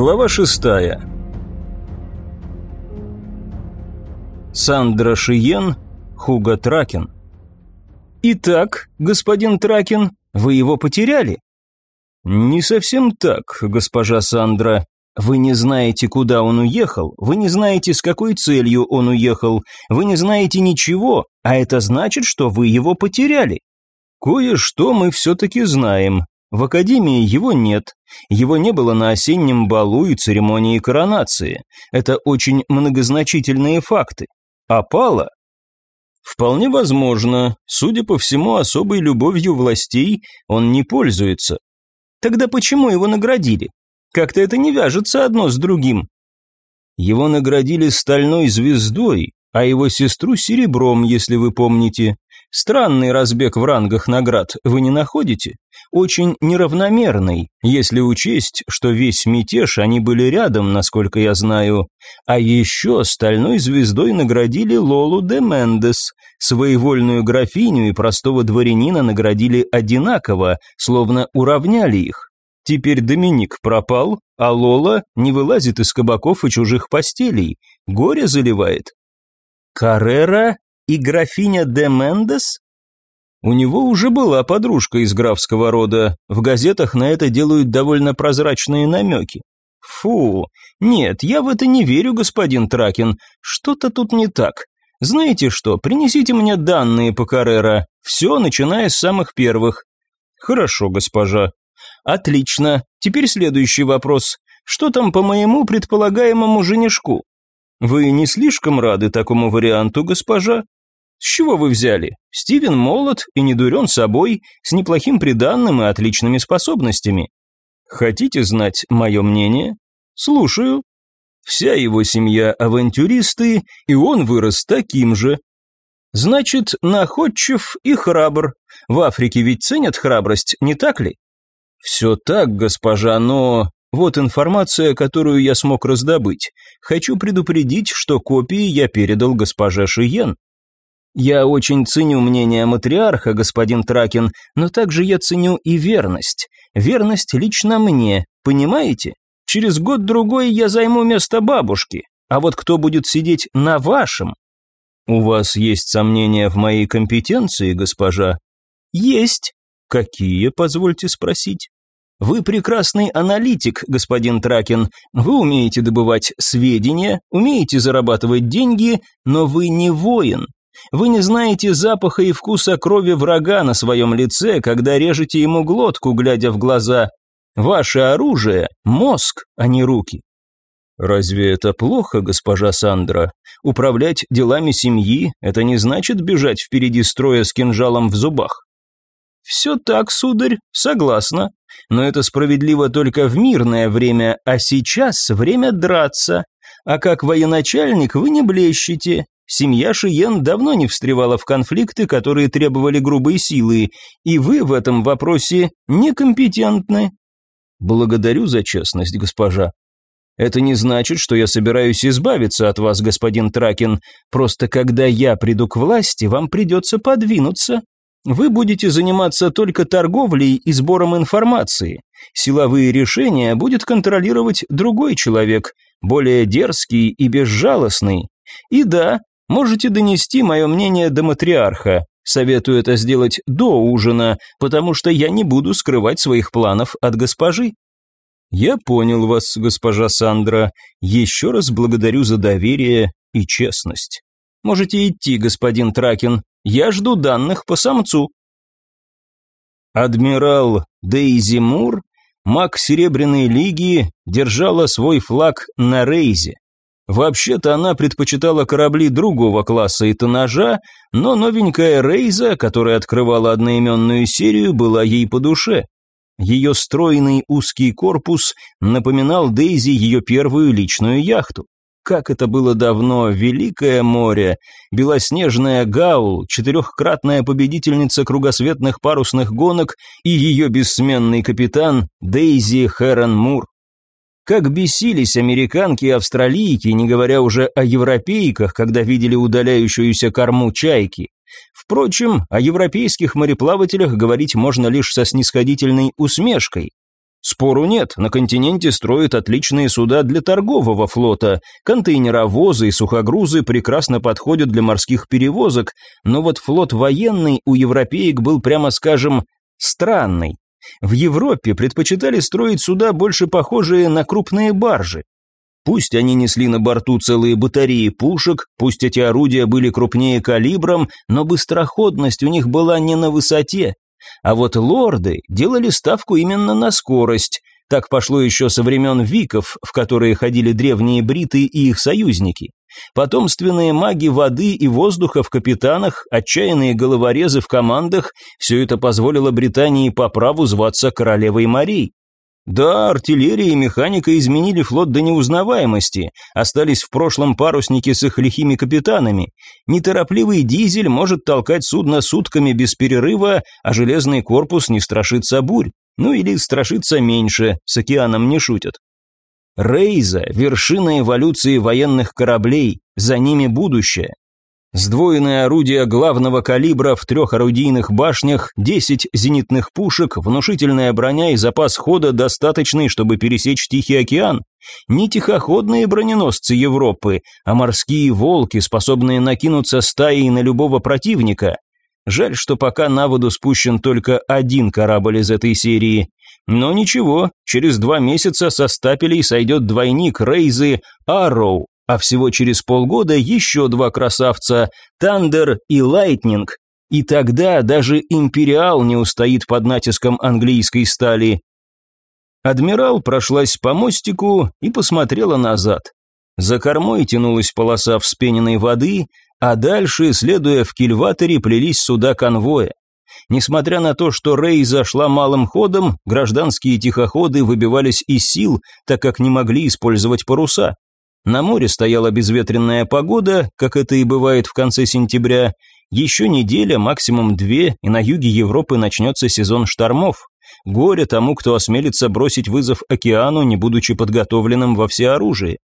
Глава шестая. Сандра Шиен, Хуга Тракен. «Итак, господин Тракен, вы его потеряли?» «Не совсем так, госпожа Сандра. Вы не знаете, куда он уехал, вы не знаете, с какой целью он уехал, вы не знаете ничего, а это значит, что вы его потеряли. Кое-что мы все-таки знаем. В академии его нет. Его не было на осеннем балу и церемонии коронации. Это очень многозначительные факты. А Пала? Вполне возможно. Судя по всему, особой любовью властей он не пользуется. Тогда почему его наградили? Как-то это не вяжется одно с другим. Его наградили стальной звездой, а его сестру серебром, если вы помните. Странный разбег в рангах наград, вы не находите? Очень неравномерный, если учесть, что весь мятеж они были рядом, насколько я знаю. А еще стальной звездой наградили Лолу де Мендес, своевольную графиню и простого дворянина наградили одинаково, словно уравняли их. Теперь Доминик пропал, а Лола не вылазит из кабаков и чужих постелей, горе заливает. Каррера и графиня де Мендес? У него уже была подружка из графского рода, в газетах на это делают довольно прозрачные намеки. Фу, нет, я в это не верю, господин Тракин, что-то тут не так. Знаете что, принесите мне данные по Каррера, все, начиная с самых первых. Хорошо, госпожа. Отлично, теперь следующий вопрос. Что там по моему предполагаемому женишку? Вы не слишком рады такому варианту, госпожа? С чего вы взяли? Стивен молод и не дурен собой, с неплохим приданным и отличными способностями. Хотите знать мое мнение? Слушаю. Вся его семья авантюристы, и он вырос таким же. Значит, находчив и храбр. В Африке ведь ценят храбрость, не так ли? Все так, госпожа, но... Вот информация, которую я смог раздобыть. Хочу предупредить, что копии я передал госпоже Шиен. Я очень ценю мнение матриарха, господин Тракин, но также я ценю и верность. Верность лично мне, понимаете? Через год-другой я займу место бабушки, а вот кто будет сидеть на вашем? У вас есть сомнения в моей компетенции, госпожа? Есть. Какие, позвольте спросить? Вы прекрасный аналитик, господин Тракин. Вы умеете добывать сведения, умеете зарабатывать деньги, но вы не воин. Вы не знаете запаха и вкуса крови врага на своем лице, когда режете ему глотку, глядя в глаза. Ваше оружие – мозг, а не руки. Разве это плохо, госпожа Сандра? Управлять делами семьи – это не значит бежать впереди строя с кинжалом в зубах. Все так, сударь, согласна. Но это справедливо только в мирное время, а сейчас время драться. А как военачальник вы не блещете, Семья Шиен давно не встревала в конфликты, которые требовали грубой силы, и вы в этом вопросе некомпетентны. Благодарю за честность, госпожа. Это не значит, что я собираюсь избавиться от вас, господин Тракин. Просто когда я приду к власти, вам придется подвинуться. Вы будете заниматься только торговлей и сбором информации. Силовые решения будет контролировать другой человек, более дерзкий и безжалостный. И да, Можете донести мое мнение до матриарха. Советую это сделать до ужина, потому что я не буду скрывать своих планов от госпожи. Я понял вас, госпожа Сандра. Еще раз благодарю за доверие и честность. Можете идти, господин Тракин. Я жду данных по самцу. Адмирал Дейзи Мур, маг Серебряной Лиги, держала свой флаг на рейзе. Вообще-то она предпочитала корабли другого класса и тоннажа, но новенькая Рейза, которая открывала одноименную серию, была ей по душе. Ее стройный узкий корпус напоминал Дейзи ее первую личную яхту. Как это было давно, Великое море, белоснежная Гаул, четырехкратная победительница кругосветных парусных гонок и ее бессменный капитан Дейзи Хэрон Мур. Как бесились американки и австралийки, не говоря уже о европейках, когда видели удаляющуюся корму чайки. Впрочем, о европейских мореплавателях говорить можно лишь со снисходительной усмешкой. Спору нет, на континенте строят отличные суда для торгового флота, контейнеровозы и сухогрузы прекрасно подходят для морских перевозок, но вот флот военный у европеек был, прямо скажем, странный. В Европе предпочитали строить суда, больше похожие на крупные баржи. Пусть они несли на борту целые батареи пушек, пусть эти орудия были крупнее калибром, но быстроходность у них была не на высоте. А вот лорды делали ставку именно на скорость. Так пошло еще со времен виков, в которые ходили древние бриты и их союзники. Потомственные маги воды и воздуха в капитанах, отчаянные головорезы в командах – все это позволило Британии по праву зваться королевой морей. Да, артиллерия и механика изменили флот до неузнаваемости, остались в прошлом парусники с их лихими капитанами. Неторопливый дизель может толкать судно сутками без перерыва, а железный корпус не страшится бурь. Ну или страшится меньше, с океаном не шутят. Рейза – вершина эволюции военных кораблей, за ними будущее. Сдвоенное орудие главного калибра в трех орудийных башнях, 10 зенитных пушек, внушительная броня и запас хода достаточный, чтобы пересечь Тихий океан. Не тихоходные броненосцы Европы, а морские волки, способные накинуться стаей на любого противника. Жаль, что пока на воду спущен только один корабль из этой серии. Но ничего, через два месяца со стапелей сойдет двойник Рейзы Арроу, а всего через полгода еще два красавца – Тандер и Лайтнинг. И тогда даже Империал не устоит под натиском английской стали. Адмирал прошлась по мостику и посмотрела назад. За кормой тянулась полоса вспененной воды, а дальше, следуя в кильваторе, плелись суда конвоя. Несмотря на то, что Рей зашла малым ходом, гражданские тихоходы выбивались из сил, так как не могли использовать паруса. На море стояла безветренная погода, как это и бывает в конце сентября. Еще неделя, максимум две, и на юге Европы начнется сезон штормов. Горе тому, кто осмелится бросить вызов океану, не будучи подготовленным во всеоружии.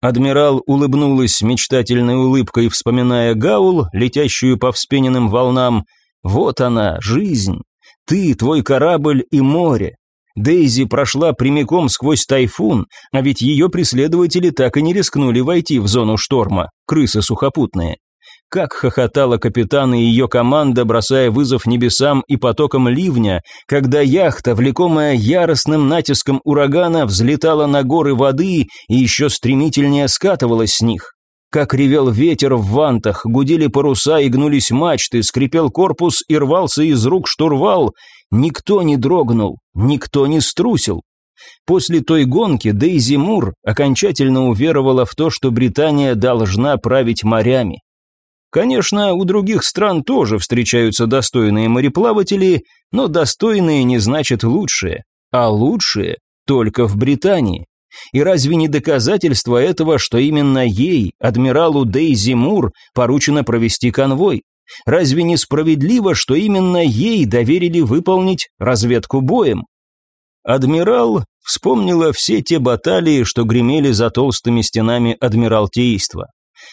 Адмирал улыбнулась мечтательной улыбкой, вспоминая Гаул, летящую по вспененным волнам. «Вот она, жизнь. Ты, твой корабль и море. Дейзи прошла прямиком сквозь тайфун, а ведь ее преследователи так и не рискнули войти в зону шторма, крысы сухопутные. Как хохотала капитан и ее команда, бросая вызов небесам и потокам ливня, когда яхта, влекомая яростным натиском урагана, взлетала на горы воды и еще стремительнее скатывалась с них. Как ревел ветер в вантах, гудели паруса и гнулись мачты, скрипел корпус и рвался из рук штурвал. Никто не дрогнул, никто не струсил. После той гонки Дейзи Мур окончательно уверовала в то, что Британия должна править морями. Конечно, у других стран тоже встречаются достойные мореплаватели, но достойные не значит лучшие, а лучшие только в Британии. И разве не доказательство этого, что именно ей, адмиралу Дейзи Мур, поручено провести конвой? Разве не справедливо, что именно ей доверили выполнить разведку боем? Адмирал вспомнила все те баталии, что гремели за толстыми стенами адмиралтейства.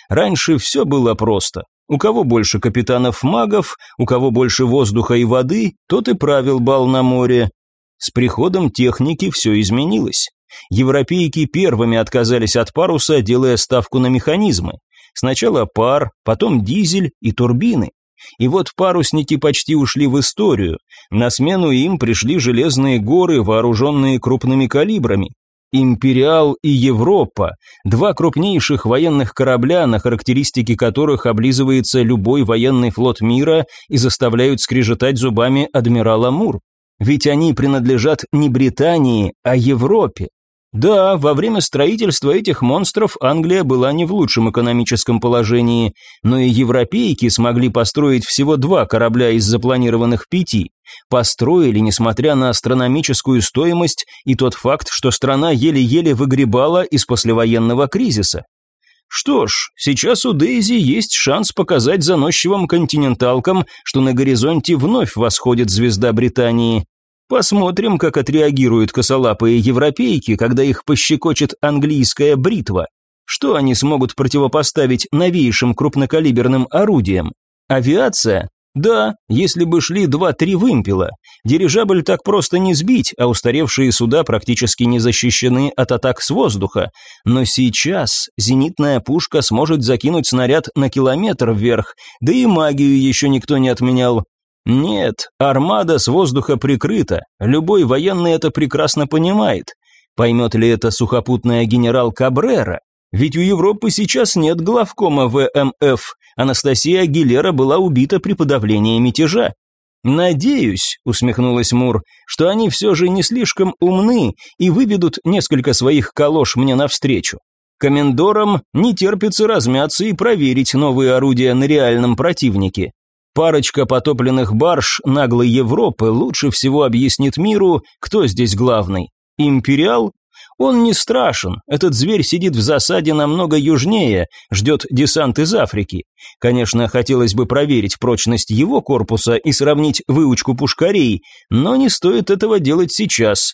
Раньше все было просто. У кого больше капитанов-магов, у кого больше воздуха и воды, тот и правил бал на море. С приходом техники все изменилось. Европейки первыми отказались от паруса, делая ставку на механизмы. Сначала пар, потом дизель и турбины. И вот парусники почти ушли в историю. На смену им пришли железные горы, вооруженные крупными калибрами. «Империал» и «Европа» – два крупнейших военных корабля, на характеристики которых облизывается любой военный флот мира и заставляют скрежетать зубами адмирала Мур. Ведь они принадлежат не Британии, а Европе. Да, во время строительства этих монстров Англия была не в лучшем экономическом положении, но и европейки смогли построить всего два корабля из запланированных пяти. Построили, несмотря на астрономическую стоимость и тот факт, что страна еле-еле выгребала из послевоенного кризиса. Что ж, сейчас у Дейзи есть шанс показать заносчивым континенталкам, что на горизонте вновь восходит звезда Британии. Посмотрим, как отреагируют косолапые европейки, когда их пощекочет английская бритва. Что они смогут противопоставить новейшим крупнокалиберным орудиям? Авиация? Да, если бы шли два-три вымпела. Дирижабль так просто не сбить, а устаревшие суда практически не защищены от атак с воздуха. Но сейчас зенитная пушка сможет закинуть снаряд на километр вверх, да и магию еще никто не отменял. Нет, армада с воздуха прикрыта, любой военный это прекрасно понимает. Поймет ли это сухопутная генерал Кабрера? Ведь у Европы сейчас нет главкома ВМФ. Анастасия Агилера была убита при подавлении мятежа. «Надеюсь», — усмехнулась Мур, — «что они все же не слишком умны и выведут несколько своих калош мне навстречу. Комендорам не терпится размяться и проверить новые орудия на реальном противнике. Парочка потопленных барж наглой Европы лучше всего объяснит миру, кто здесь главный. Империал? Он не страшен, этот зверь сидит в засаде намного южнее, ждет десант из Африки. Конечно, хотелось бы проверить прочность его корпуса и сравнить выучку пушкарей, но не стоит этого делать сейчас.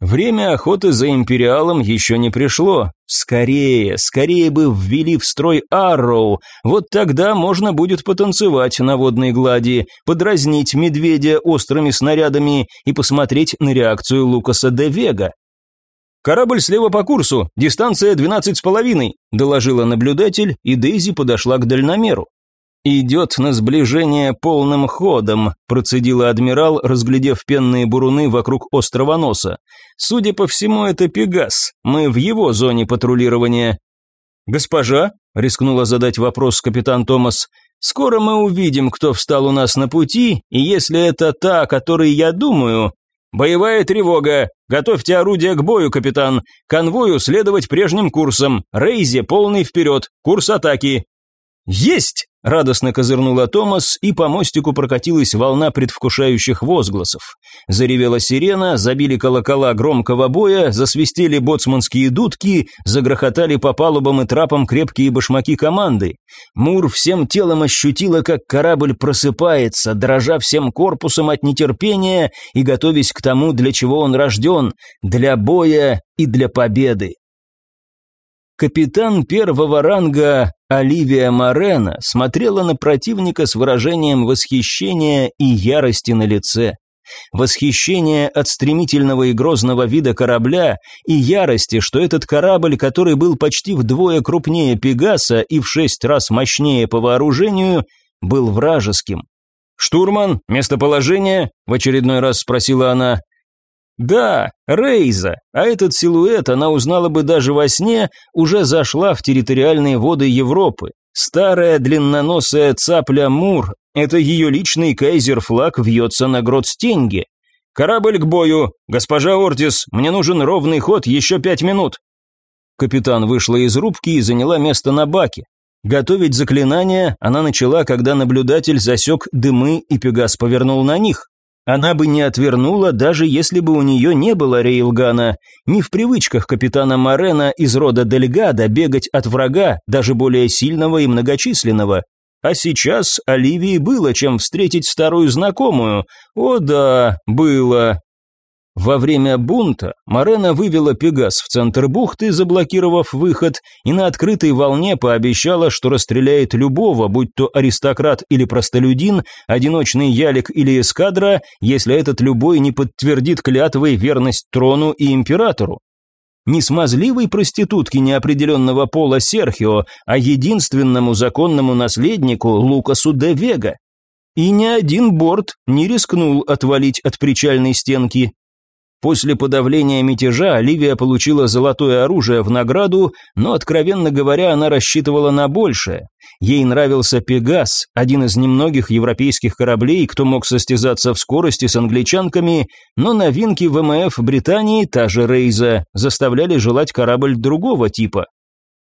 Время охоты за Империалом еще не пришло. Скорее, скорее бы ввели в строй Арроу, вот тогда можно будет потанцевать на водной глади, подразнить медведя острыми снарядами и посмотреть на реакцию Лукаса де Вега. «Корабль слева по курсу, дистанция двенадцать с половиной», доложила наблюдатель, и Дейзи подошла к дальномеру. «Идет на сближение полным ходом», – процедила адмирал, разглядев пенные буруны вокруг острова носа. «Судя по всему, это Пегас. Мы в его зоне патрулирования». «Госпожа?» – рискнула задать вопрос капитан Томас. «Скоро мы увидим, кто встал у нас на пути, и если это та, о которой я думаю...» «Боевая тревога! Готовьте орудие к бою, капитан! Конвою следовать прежним курсом! Рейзе полный вперед! Курс атаки!» «Есть!» – радостно козырнула Томас, и по мостику прокатилась волна предвкушающих возгласов. Заревела сирена, забили колокола громкого боя, засвистели боцманские дудки, загрохотали по палубам и трапам крепкие башмаки команды. Мур всем телом ощутила, как корабль просыпается, дрожа всем корпусом от нетерпения и готовясь к тому, для чего он рожден – для боя и для победы. Капитан первого ранга Оливия Морена смотрела на противника с выражением восхищения и ярости на лице. Восхищение от стремительного и грозного вида корабля и ярости, что этот корабль, который был почти вдвое крупнее Пегаса и в шесть раз мощнее по вооружению, был вражеским. «Штурман, местоположение?» – в очередной раз спросила она. Да, Рейза, а этот силуэт она узнала бы даже во сне, уже зашла в территориальные воды Европы. Старая длинноносая цапля Мур, это ее личный кайзер-флаг вьется на грот Стенге. «Корабль к бою! Госпожа Ортис, мне нужен ровный ход, еще пять минут!» Капитан вышла из рубки и заняла место на баке. Готовить заклинание она начала, когда наблюдатель засек дымы и Пегас повернул на них. Она бы не отвернула, даже если бы у нее не было рейлгана. Не в привычках капитана Морена из рода Дельгада бегать от врага, даже более сильного и многочисленного. А сейчас Оливии было чем встретить старую знакомую. О да, было. Во время бунта Марена вывела Пегас в центр бухты, заблокировав выход, и на открытой волне пообещала, что расстреляет любого, будь то аристократ или простолюдин, одиночный ялик или эскадра, если этот любой не подтвердит клятвой верность трону и императору. Не смазливой проститутке неопределенного пола Серхио, а единственному законному наследнику Лукасу де Вега. И ни один борт не рискнул отвалить от причальной стенки, После подавления мятежа Оливия получила золотое оружие в награду, но, откровенно говоря, она рассчитывала на большее. Ей нравился «Пегас», один из немногих европейских кораблей, кто мог состязаться в скорости с англичанками, но новинки ВМФ Британии, та же «Рейза», заставляли желать корабль другого типа.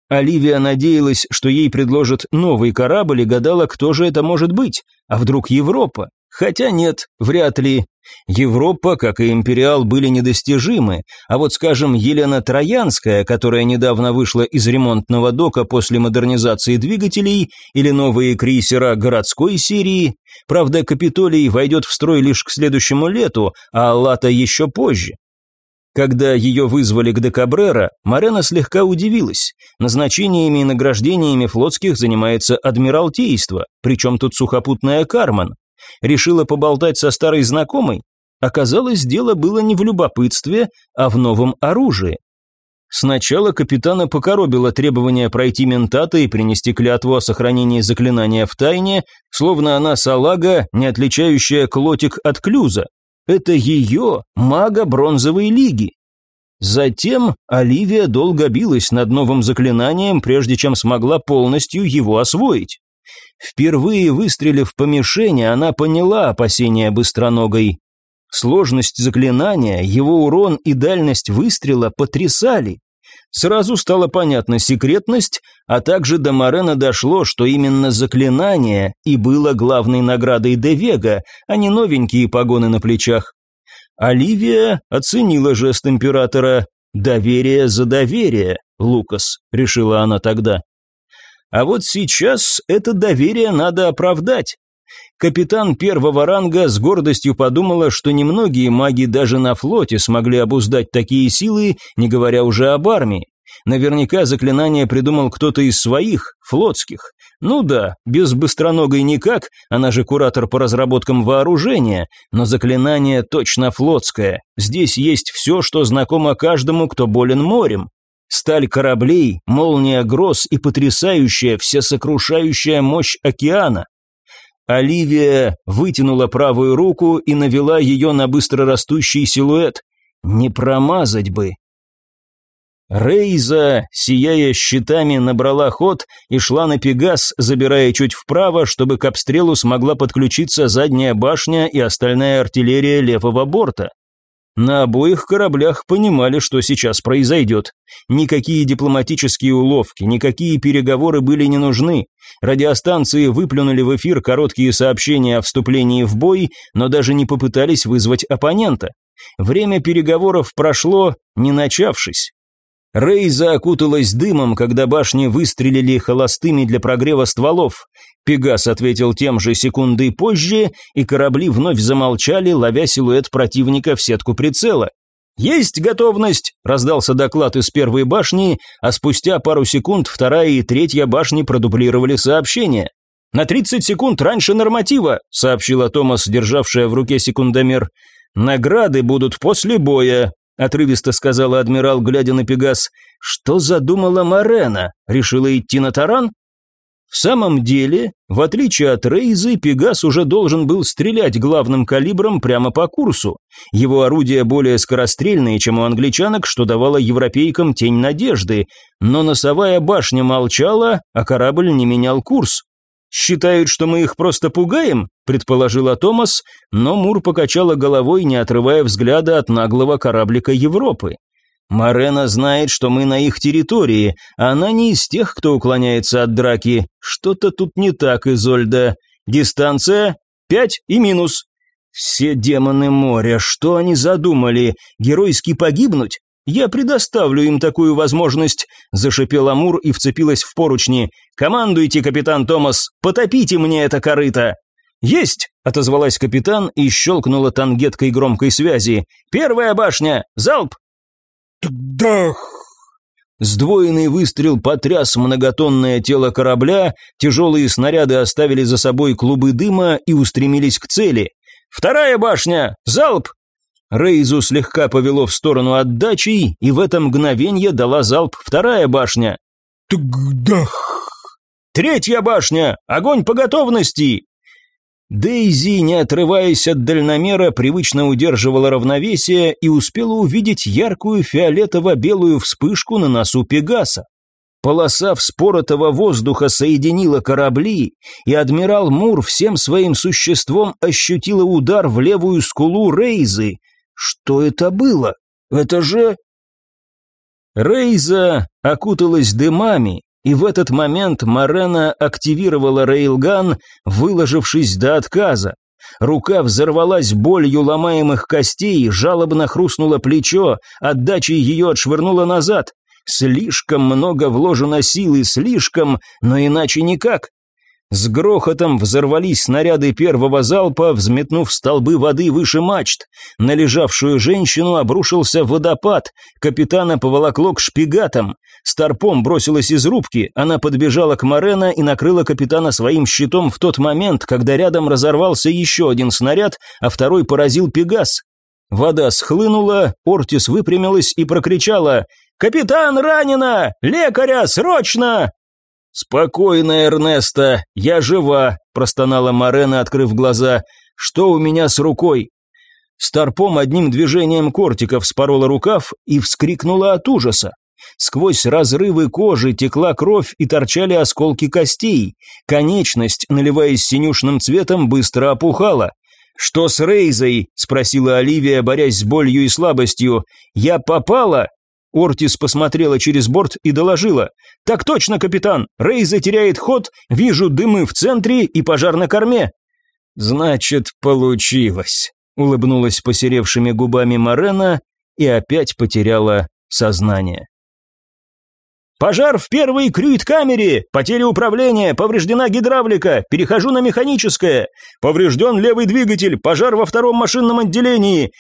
Оливия надеялась, что ей предложат новый корабль и гадала, кто же это может быть, а вдруг Европа? Хотя нет, вряд ли. Европа, как и Империал, были недостижимы, а вот, скажем, Елена Троянская, которая недавно вышла из ремонтного дока после модернизации двигателей, или новые крейсера городской серии, правда, Капитолий войдет в строй лишь к следующему лету, а Аллата еще позже. Когда ее вызвали к Декабрера, Марена слегка удивилась. Назначениями и награждениями флотских занимается Адмиралтейство, причем тут сухопутная Карман. Решила поболтать со старой знакомой? Оказалось, дело было не в любопытстве, а в новом оружии. Сначала капитана покоробило требование пройти ментата и принести клятву о сохранении заклинания в тайне, словно она салага, не отличающая клотик от клюза. Это ее, мага бронзовой лиги. Затем Оливия долго билась над новым заклинанием, прежде чем смогла полностью его освоить. Впервые выстрелив по мишени, она поняла опасения быстроногой. Сложность заклинания, его урон и дальность выстрела потрясали. Сразу стало понятна секретность, а также до Морена дошло, что именно заклинание и было главной наградой Девега, а не новенькие погоны на плечах. Оливия оценила жест императора. «Доверие за доверие, Лукас», — решила она тогда. А вот сейчас это доверие надо оправдать. Капитан первого ранга с гордостью подумала, что немногие маги даже на флоте смогли обуздать такие силы, не говоря уже об армии. Наверняка заклинание придумал кто-то из своих, флотских. Ну да, без быстроногой никак, она же куратор по разработкам вооружения, но заклинание точно флотское. Здесь есть все, что знакомо каждому, кто болен морем. Сталь кораблей, молния гроз и потрясающая, всесокрушающая мощь океана. Оливия вытянула правую руку и навела ее на быстрорастущий силуэт. Не промазать бы. Рейза, сияя щитами, набрала ход и шла на Пегас, забирая чуть вправо, чтобы к обстрелу смогла подключиться задняя башня и остальная артиллерия левого борта. На обоих кораблях понимали, что сейчас произойдет. Никакие дипломатические уловки, никакие переговоры были не нужны. Радиостанции выплюнули в эфир короткие сообщения о вступлении в бой, но даже не попытались вызвать оппонента. Время переговоров прошло, не начавшись. Рейза окуталась дымом, когда башни выстрелили холостыми для прогрева стволов. Пегас ответил тем же секунды позже, и корабли вновь замолчали, ловя силуэт противника в сетку прицела. «Есть готовность!» – раздался доклад из первой башни, а спустя пару секунд вторая и третья башни продублировали сообщение. «На 30 секунд раньше норматива», – сообщила Томас, державшая в руке секундомер. «Награды будут после боя», отрывисто сказала адмирал, глядя на Пегас. Что задумала Марена? Решила идти на таран? В самом деле, в отличие от Рейзы, Пегас уже должен был стрелять главным калибром прямо по курсу. Его орудия более скорострельные, чем у англичанок, что давало европейкам тень надежды, но носовая башня молчала, а корабль не менял курс. «Считают, что мы их просто пугаем?» – предположила Томас, но Мур покачала головой, не отрывая взгляда от наглого кораблика Европы. «Марена знает, что мы на их территории, она не из тех, кто уклоняется от драки. Что-то тут не так, Изольда. Дистанция пять и минус». «Все демоны моря, что они задумали? Геройски погибнуть? «Я предоставлю им такую возможность», – зашипел Амур и вцепилась в поручни. «Командуйте, капитан Томас, потопите мне это корыто!» «Есть!» – отозвалась капитан и щелкнула тангеткой громкой связи. «Первая башня! Залп!» «Дах!» Сдвоенный выстрел потряс многотонное тело корабля, тяжелые снаряды оставили за собой клубы дыма и устремились к цели. «Вторая башня! Залп!» Рейзу слегка повело в сторону отдачи, и в это мгновение дала залп вторая башня. Тгдах! Третья башня! Огонь по готовности! Дейзи, не отрываясь от дальномера, привычно удерживала равновесие и успела увидеть яркую фиолетово-белую вспышку на носу Пегаса. Полоса вспоротого воздуха соединила корабли, и адмирал Мур всем своим существом ощутила удар в левую скулу Рейзы, что это было? Это же... Рейза окуталась дымами, и в этот момент Марена активировала рейлган, выложившись до отказа. Рука взорвалась болью ломаемых костей, жалобно хрустнуло плечо, отдачей ее отшвырнуло назад. Слишком много вложено силы, слишком, но иначе никак. С грохотом взорвались снаряды первого залпа, взметнув столбы воды выше мачт. На лежавшую женщину обрушился водопад. Капитана поволокло к шпигатам. Старпом бросилась из рубки. Она подбежала к Морена и накрыла капитана своим щитом в тот момент, когда рядом разорвался еще один снаряд, а второй поразил Пегас. Вода схлынула, Ортис выпрямилась и прокричала «Капитан ранена! Лекаря, срочно!» «Спокойно, Эрнеста, я жива», – простонала Морена, открыв глаза. «Что у меня с рукой?» Старпом одним движением кортика вспорола рукав и вскрикнула от ужаса. Сквозь разрывы кожи текла кровь и торчали осколки костей. Конечность, наливаясь синюшным цветом, быстро опухала. «Что с Рейзой?» – спросила Оливия, борясь с болью и слабостью. «Я попала?» Ортис посмотрела через борт и доложила. «Так точно, капитан! Рейза теряет ход, вижу дымы в центре и пожар на корме». «Значит, получилось», — улыбнулась посеревшими губами Морена и опять потеряла сознание. «Пожар в первой крюит-камере! Потеря управления! Повреждена гидравлика! Перехожу на механическое! Поврежден левый двигатель! Пожар во втором машинном отделении!»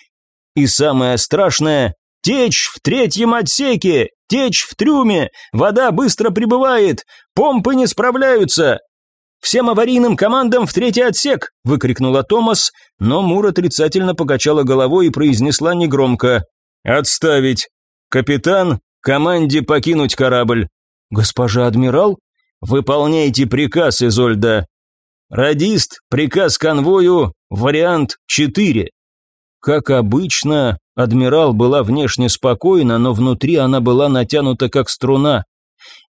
И самое страшное Течь в третьем отсеке! Течь в трюме! Вода быстро прибывает! Помпы не справляются!» «Всем аварийным командам в третий отсек!» – выкрикнула Томас, но Мур отрицательно покачала головой и произнесла негромко. «Отставить! Капитан, команде покинуть корабль!» «Госпожа адмирал?» «Выполняйте приказ, Изольда!» «Радист, приказ конвою, вариант 4». Как обычно, Адмирал была внешне спокойна, но внутри она была натянута как струна.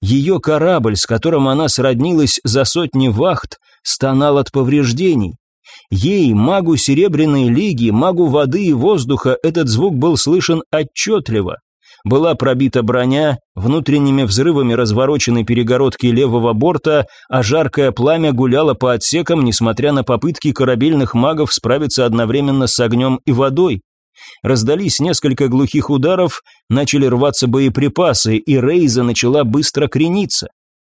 Ее корабль, с которым она сроднилась за сотни вахт, стонал от повреждений. Ей, магу Серебряной Лиги, магу воды и воздуха, этот звук был слышен отчетливо. Была пробита броня, внутренними взрывами разворочены перегородки левого борта, а жаркое пламя гуляло по отсекам, несмотря на попытки корабельных магов справиться одновременно с огнем и водой. Раздались несколько глухих ударов, начали рваться боеприпасы, и Рейза начала быстро крениться.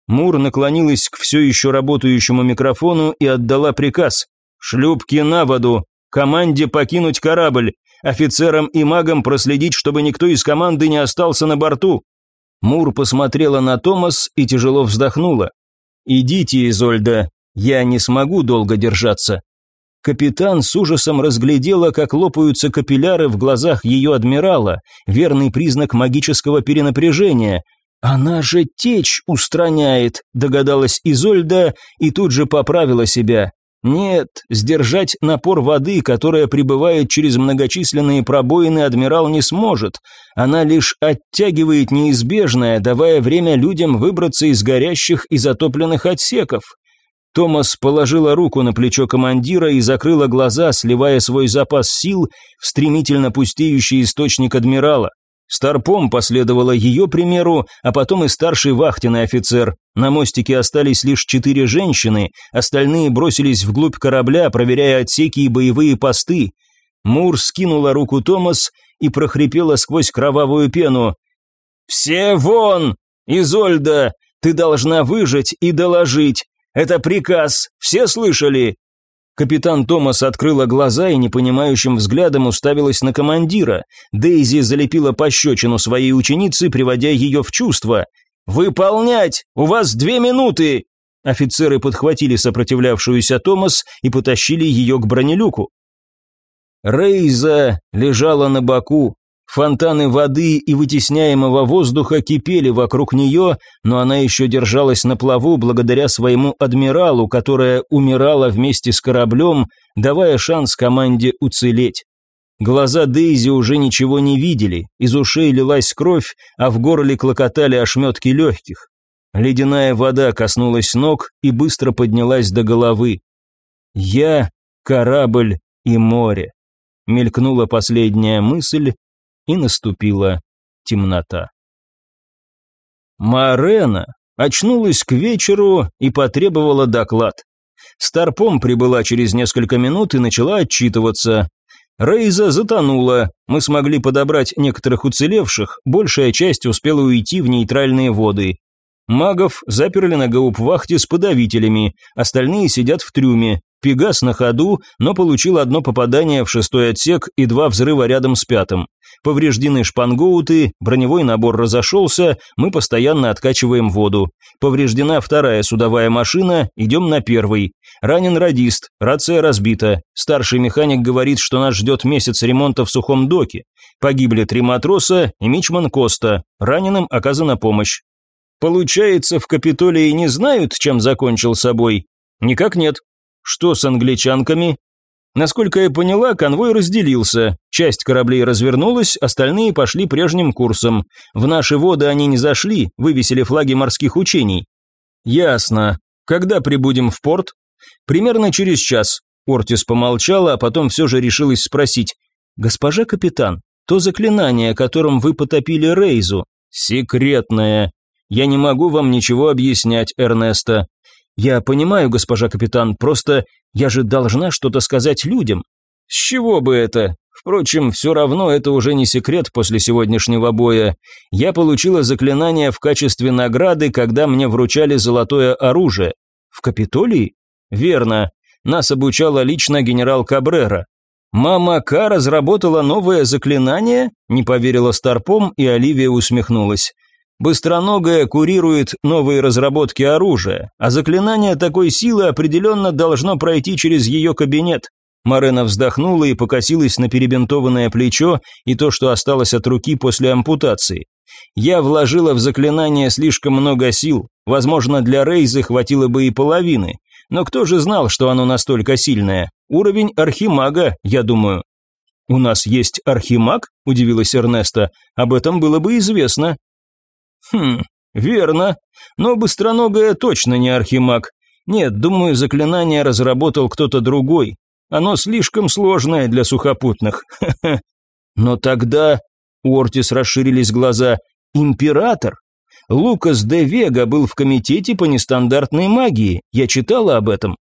Мур наклонилась к все еще работающему микрофону и отдала приказ. «Шлюпки на воду! Команде покинуть корабль! Офицерам и магам проследить, чтобы никто из команды не остался на борту!» Мур посмотрела на Томас и тяжело вздохнула. «Идите, Изольда, я не смогу долго держаться». Капитан с ужасом разглядела, как лопаются капилляры в глазах ее адмирала, верный признак магического перенапряжения. «Она же течь устраняет», – догадалась Изольда и тут же поправила себя. Нет, сдержать напор воды, которая прибывает через многочисленные пробоины, адмирал не сможет. Она лишь оттягивает неизбежное, давая время людям выбраться из горящих и затопленных отсеков. Томас положила руку на плечо командира и закрыла глаза, сливая свой запас сил в стремительно пустеющий источник адмирала. Старпом последовала ее примеру, а потом и старший вахтенный офицер. На мостике остались лишь четыре женщины, остальные бросились вглубь корабля, проверяя отсеки и боевые посты. Мур скинула руку Томас и прохрипела сквозь кровавую пену. «Все вон! Изольда, ты должна выжить и доложить. Это приказ, все слышали?» Капитан Томас открыла глаза и непонимающим взглядом уставилась на командира. Дейзи залепила пощечину своей ученицы, приводя ее в чувство. «Выполнять! У вас две минуты!» Офицеры подхватили сопротивлявшуюся Томас и потащили ее к бронелюку. Рейза лежала на боку, Фонтаны воды и вытесняемого воздуха кипели вокруг нее, но она еще держалась на плаву благодаря своему адмиралу, которая умирала вместе с кораблем, давая шанс команде уцелеть. Глаза Дейзи уже ничего не видели, из ушей лилась кровь, а в горле клокотали ошметки легких. Ледяная вода коснулась ног и быстро поднялась до головы. «Я, корабль и море», — мелькнула последняя мысль, и наступила темнота. Марена очнулась к вечеру и потребовала доклад. Старпом прибыла через несколько минут и начала отчитываться. Рейза затонула, мы смогли подобрать некоторых уцелевших, большая часть успела уйти в нейтральные воды. Магов заперли на гауптвахте с подавителями, остальные сидят в трюме. Пегас на ходу, но получил одно попадание в шестой отсек и два взрыва рядом с пятым. Повреждены шпангоуты, броневой набор разошелся, мы постоянно откачиваем воду. Повреждена вторая судовая машина, идем на первый. Ранен радист, рация разбита. Старший механик говорит, что нас ждет месяц ремонта в сухом доке. Погибли три матроса и мичман Коста. Раненым оказана помощь. Получается, в Капитолии не знают, чем закончил собой? Никак нет. Что с англичанками? Насколько я поняла, конвой разделился. Часть кораблей развернулась, остальные пошли прежним курсом. В наши воды они не зашли, вывесили флаги морских учений. Ясно. Когда прибудем в порт? Примерно через час. Ортис помолчала, а потом все же решилась спросить. «Госпожа капитан, то заклинание, которым вы потопили Рейзу, секретное. Я не могу вам ничего объяснять, Эрнеста. «Я понимаю, госпожа капитан, просто я же должна что-то сказать людям». «С чего бы это? Впрочем, все равно это уже не секрет после сегодняшнего боя. Я получила заклинание в качестве награды, когда мне вручали золотое оружие. В Капитолии? Верно. Нас обучала лично генерал Кабрера. «Мама Ка разработала новое заклинание?» – не поверила Старпом, и Оливия усмехнулась. Быстроногая курирует новые разработки оружия, а заклинание такой силы определенно должно пройти через ее кабинет. Марена вздохнула и покосилась на перебинтованное плечо и то, что осталось от руки после ампутации. Я вложила в заклинание слишком много сил, возможно, для Рейзы хватило бы и половины, но кто же знал, что оно настолько сильное? Уровень архимага, я думаю. «У нас есть архимаг?» – удивилась Эрнеста. «Об этом было бы известно. Хм, верно. Но быстроногая точно не архимаг. Нет, думаю, заклинание разработал кто-то другой. Оно слишком сложное для сухопутных. Но тогда... У Ортис расширились глаза. Император? Лукас де Вега был в комитете по нестандартной магии. Я читала об этом.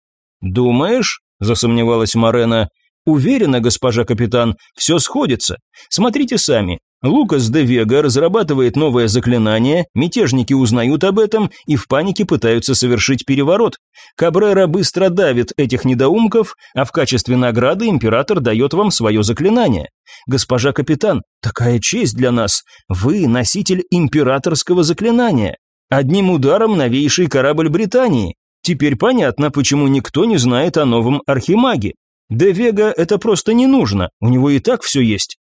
Думаешь? Засомневалась Марена. Уверена, госпожа капитан, все сходится. Смотрите сами. Лукас де Вега разрабатывает новое заклинание, мятежники узнают об этом и в панике пытаются совершить переворот. Кабрера быстро давит этих недоумков, а в качестве награды император дает вам свое заклинание. Госпожа капитан, такая честь для нас. Вы носитель императорского заклинания. Одним ударом новейший корабль Британии. Теперь понятно, почему никто не знает о новом архимаге. Де Вега это просто не нужно, у него и так все есть.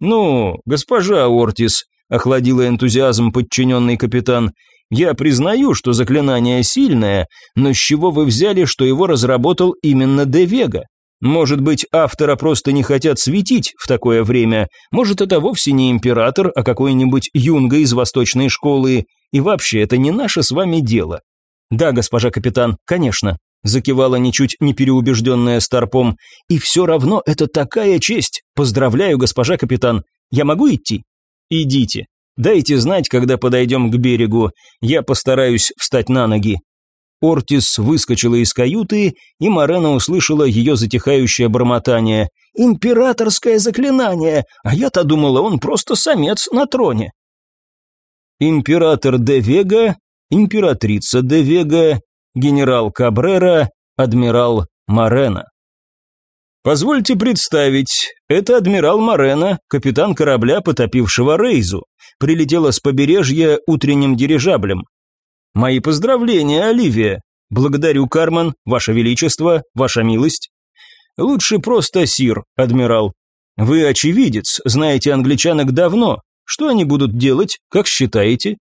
«Ну, госпожа Ортис», – охладила энтузиазм подчиненный капитан, – «я признаю, что заклинание сильное, но с чего вы взяли, что его разработал именно Де Вега? Может быть, автора просто не хотят светить в такое время, может, это вовсе не император, а какой-нибудь юнга из восточной школы, и вообще это не наше с вами дело». «Да, госпожа капитан, конечно», закивала ничуть не переубежденная Старпом. «И все равно это такая честь! Поздравляю, госпожа капитан! Я могу идти?» «Идите. Дайте знать, когда подойдем к берегу. Я постараюсь встать на ноги». Ортис выскочила из каюты, и Марена услышала ее затихающее бормотание. «Императорское заклинание! А я-то думала, он просто самец на троне!» Император де Вега, императрица де Вега генерал Кабрера, адмирал Морено. Позвольте представить, это адмирал Морено, капитан корабля, потопившего Рейзу. Прилетела с побережья утренним дирижаблем. Мои поздравления, Оливия. Благодарю, Карман, ваше величество, ваша милость. Лучше просто сир, адмирал. Вы очевидец, знаете англичанок давно. Что они будут делать, как считаете?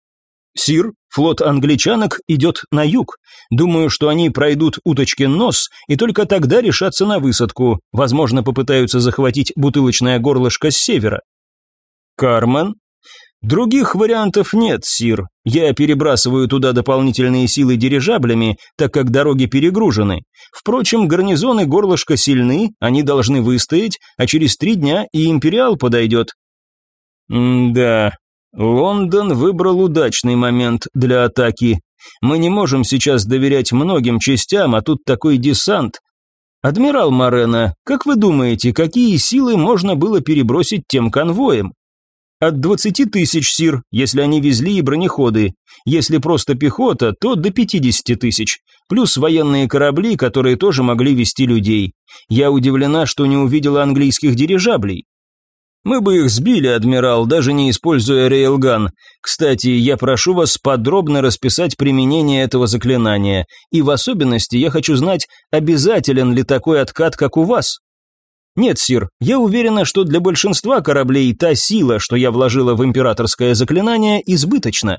«Сир, флот англичанок идет на юг. Думаю, что они пройдут уточкин нос и только тогда решатся на высадку. Возможно, попытаются захватить бутылочное горлышко с севера». «Кармен?» «Других вариантов нет, Сир. Я перебрасываю туда дополнительные силы дирижаблями, так как дороги перегружены. Впрочем, гарнизоны горлышка сильны, они должны выстоять, а через три дня и Империал подойдет». «Да, Лондон выбрал удачный момент для атаки. Мы не можем сейчас доверять многим частям, а тут такой десант. Адмирал Морено, как вы думаете, какие силы можно было перебросить тем конвоем? От 20 тысяч, Сир, если они везли и бронеходы. Если просто пехота, то до 50 тысяч. Плюс военные корабли, которые тоже могли вести людей. Я удивлена, что не увидела английских дирижаблей. Мы бы их сбили, адмирал, даже не используя рейлган. Кстати, я прошу вас подробно расписать применение этого заклинания, и в особенности я хочу знать, обязателен ли такой откат, как у вас. Нет, сир, я уверена, что для большинства кораблей та сила, что я вложила в императорское заклинание, избыточна.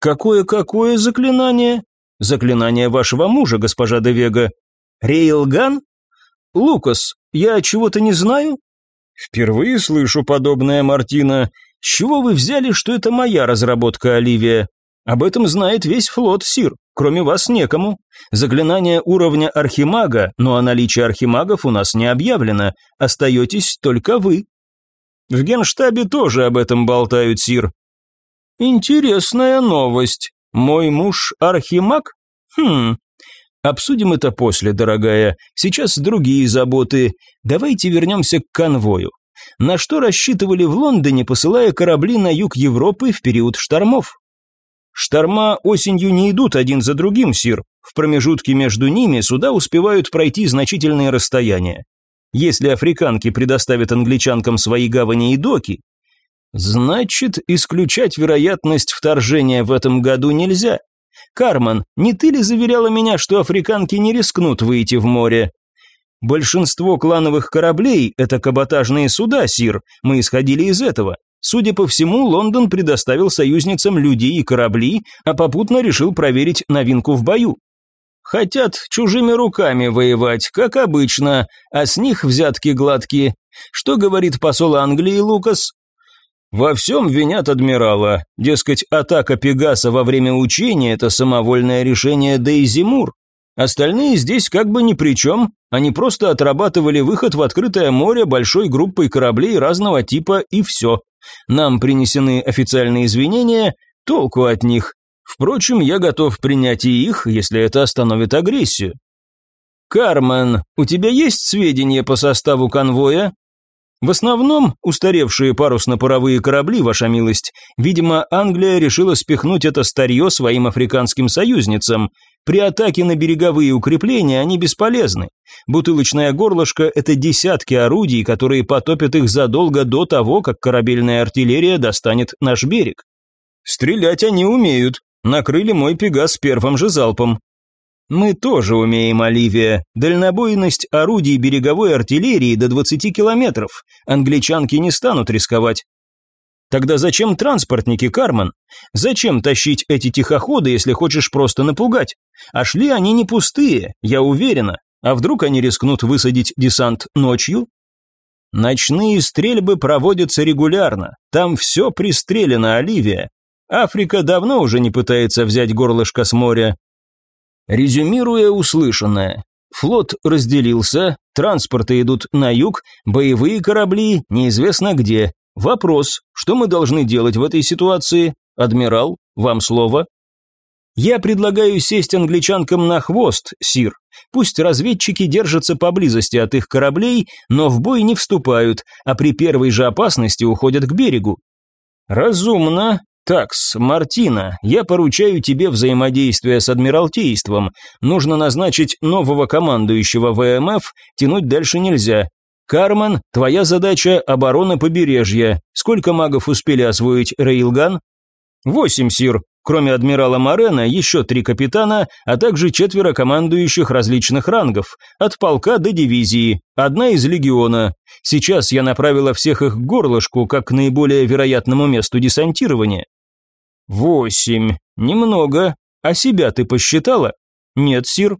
Какое-какое заклинание? Заклинание вашего мужа, госпожа Девега. Рейлган? Лукас, я чего-то не знаю? «Впервые слышу подобное, Мартина. С чего вы взяли, что это моя разработка, Оливия? Об этом знает весь флот, Сир. Кроме вас некому. Заклинание уровня архимага, но о наличии архимагов у нас не объявлено. Остаетесь только вы». В генштабе тоже об этом болтают, Сир. Интересная новость. Мой муж архимаг? Хм, Обсудим это после, дорогая. Сейчас другие заботы. Давайте вернемся к конвою. На что рассчитывали в Лондоне, посылая корабли на юг Европы в период штормов? Шторма осенью не идут один за другим, Сир. В промежутке между ними суда успевают пройти значительные расстояния. Если африканки предоставят англичанкам свои гавани и доки, значит, исключать вероятность вторжения в этом году нельзя. Карман, не ты ли заверяла меня, что африканки не рискнут выйти в море? Большинство клановых кораблей – это каботажные суда, Сир, мы исходили из этого. Судя по всему, Лондон предоставил союзницам людей и корабли, а попутно решил проверить новинку в бою. Хотят чужими руками воевать, как обычно, а с них взятки гладкие. Что говорит посол Англии Лукас? Во всем винят адмирала. Дескать, атака Пегаса во время учения – это самовольное решение Дейзи Мур. Остальные здесь как бы ни при чем, они просто отрабатывали выход в открытое море большой группой кораблей разного типа и все. Нам принесены официальные извинения, толку от них. Впрочем, я готов принять и их, если это остановит агрессию. «Кармен, у тебя есть сведения по составу конвоя?» В основном устаревшие парусно-паровые корабли, ваша милость. Видимо, Англия решила спихнуть это старье своим африканским союзницам. При атаке на береговые укрепления они бесполезны. Бутылочное горлышко – это десятки орудий, которые потопят их задолго до того, как корабельная артиллерия достанет наш берег. Стрелять они умеют. Накрыли мой Пегас первым же залпом. Мы тоже умеем, Оливия. Дальнобойность орудий береговой артиллерии до 20 километров. Англичанки не станут рисковать. Тогда зачем транспортники, Карман? Зачем тащить эти тихоходы, если хочешь просто напугать? А шли они не пустые, я уверена. А вдруг они рискнут высадить десант ночью? Ночные стрельбы проводятся регулярно. Там все пристрелено, Оливия. Африка давно уже не пытается взять горлышко с моря, Резюмируя услышанное, флот разделился, транспорты идут на юг, боевые корабли неизвестно где. Вопрос, что мы должны делать в этой ситуации? Адмирал, вам слово. Я предлагаю сесть англичанкам на хвост, сир. Пусть разведчики держатся поблизости от их кораблей, но в бой не вступают, а при первой же опасности уходят к берегу. Разумно, «Такс, Мартина, я поручаю тебе взаимодействие с Адмиралтейством. Нужно назначить нового командующего ВМФ, тянуть дальше нельзя. Кармен, твоя задача – оборона побережья. Сколько магов успели освоить Рейлган?» «Восемь, Сир. Кроме адмирала Морена, еще три капитана, а также четверо командующих различных рангов, от полка до дивизии, одна из легиона. Сейчас я направила всех их к горлышку, как к наиболее вероятному месту десантирования. «Восемь. Немного. А себя ты посчитала?» «Нет, Сир».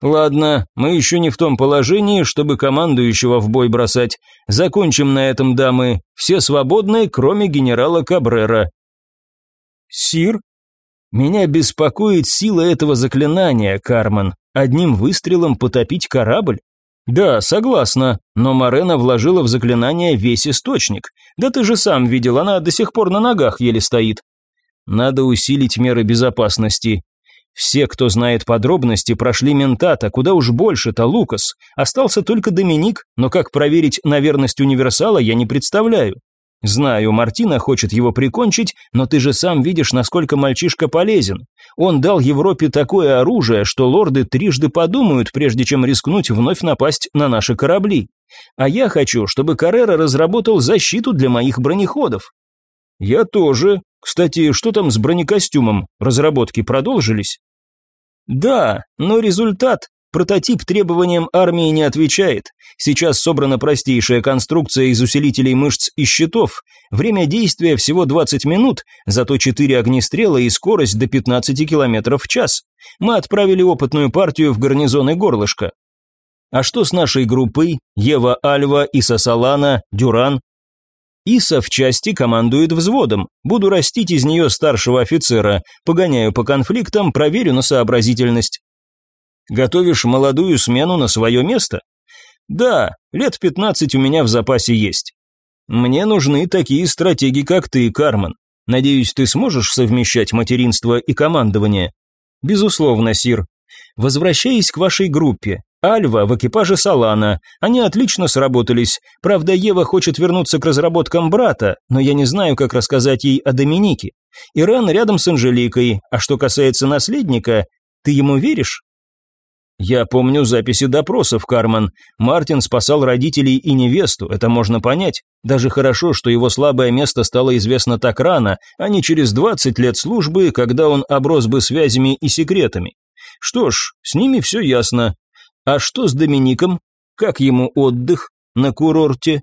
«Ладно, мы еще не в том положении, чтобы командующего в бой бросать. Закончим на этом, дамы. Все свободны, кроме генерала Кабрера». «Сир?» «Меня беспокоит сила этого заклинания, Кармен. Одним выстрелом потопить корабль?» «Да, согласна, но Марена вложила в заклинание весь источник. Да ты же сам видел, она до сих пор на ногах еле стоит. Надо усилить меры безопасности. Все, кто знает подробности, прошли ментата, куда уж больше-то Лукас. Остался только Доминик, но как проверить на верность универсала, я не представляю. Знаю, Мартина хочет его прикончить, но ты же сам видишь, насколько мальчишка полезен. Он дал Европе такое оружие, что лорды трижды подумают, прежде чем рискнуть вновь напасть на наши корабли. А я хочу, чтобы Каррера разработал защиту для моих бронеходов. Я тоже. Кстати, что там с бронекостюмом? Разработки продолжились? Да, но результат Прототип требованиям армии не отвечает. Сейчас собрана простейшая конструкция из усилителей мышц и щитов. Время действия всего 20 минут, зато 4 огнестрела и скорость до 15 км в час. Мы отправили опытную партию в гарнизоны горлышко. А что с нашей группой? Ева Альва, Иса Салана, Дюран? В части командует взводом. Буду растить из нее старшего офицера. Погоняю по конфликтам, проверю на сообразительность. Готовишь молодую смену на свое место? Да, лет 15 у меня в запасе есть. Мне нужны такие стратеги, как ты, Кармен. Надеюсь, ты сможешь совмещать материнство и командование? Безусловно, Сир. Возвращаясь к вашей группе. Альва в экипаже Салана. Они отлично сработались. Правда, Ева хочет вернуться к разработкам брата, но я не знаю, как рассказать ей о Доминике. Иран рядом с Анжеликой, а что касается наследника, ты ему веришь? Я помню записи допросов, Карман. Мартин спасал родителей и невесту, это можно понять. Даже хорошо, что его слабое место стало известно так рано, а не через 20 лет службы, когда он оброс бы связями и секретами. Что ж, с ними все ясно. А что с Домиником? Как ему отдых на курорте?